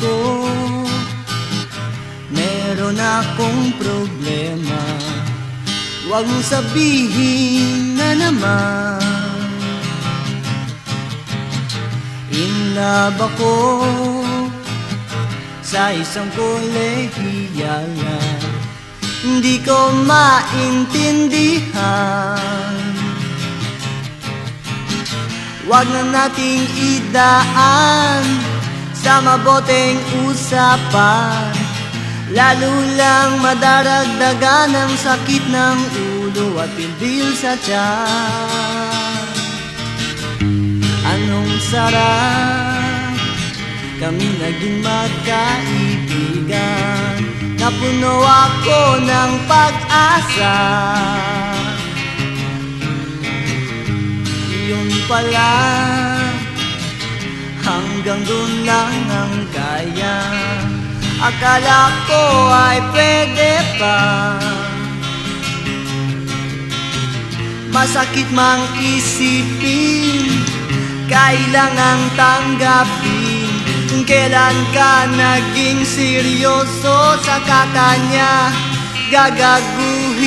ko. Meron akong problema. Huwag mong sabihin na naman. In love ako Sa isang kolehiyala Hindi ko maintindihan. Huwag na nating idaan Sa maboteng usapan Lalo lang madaragdagan ang sakit ng ulo at pilbil sa tiyan. Anong sarap kami naging magkaibigan Napuno ako ng pag-asa. Yun pala Hanggang doon lang Akala ko ay pwede pa. Masakit mang isipin Kailangang tanggapin Kung kailan ka naging seryoso Sa kakanya. Gagaguhin.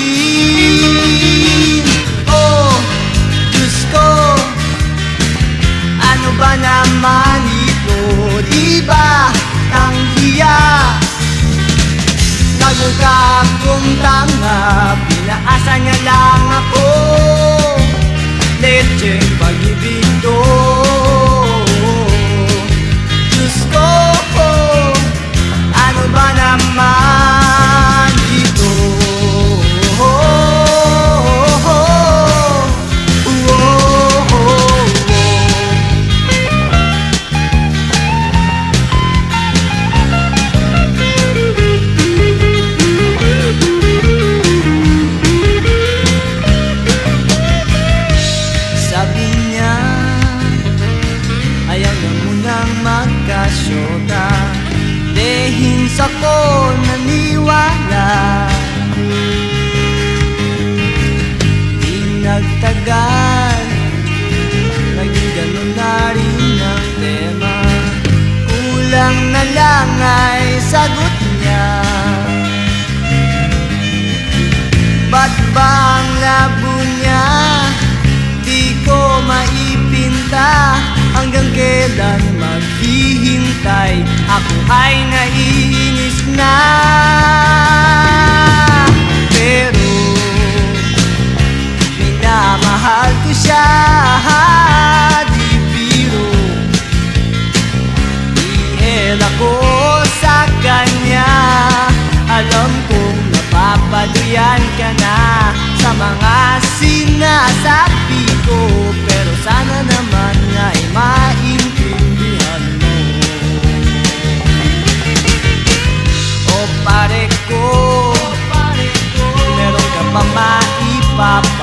Oh, Diyos ko Ano ba naman ito? Di ba tanghiya? Nagmukha akong tanga Pinaasa niya lang ako lang ay sagot niya. Ba't ba ang labo niya? Di ko maipinta. Hanggang kailan maghihintay? Ako ay naiinis na napapaduyan ka na Sa mga sinasabi ko. Pero sana naman ay maintindihan mo. O pare ko Meron ka pa maipapayo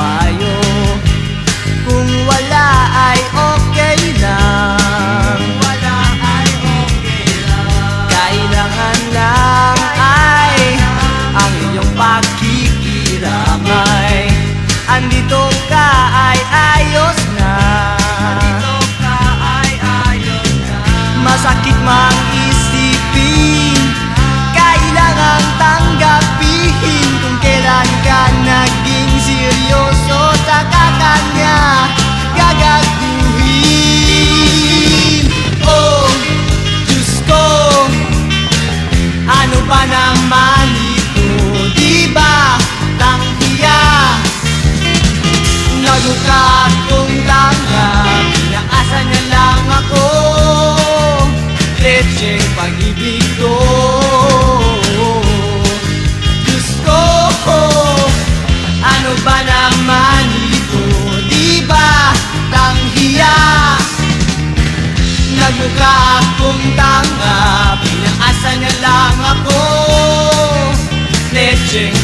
Ba naman ito? Di ba tanghiya? Nagmukha akong tanga Pinaasa niya lang ako Lecheng pag-ibig ko Diyos ko Ano ba naman tanghiya? Akong tanga watching.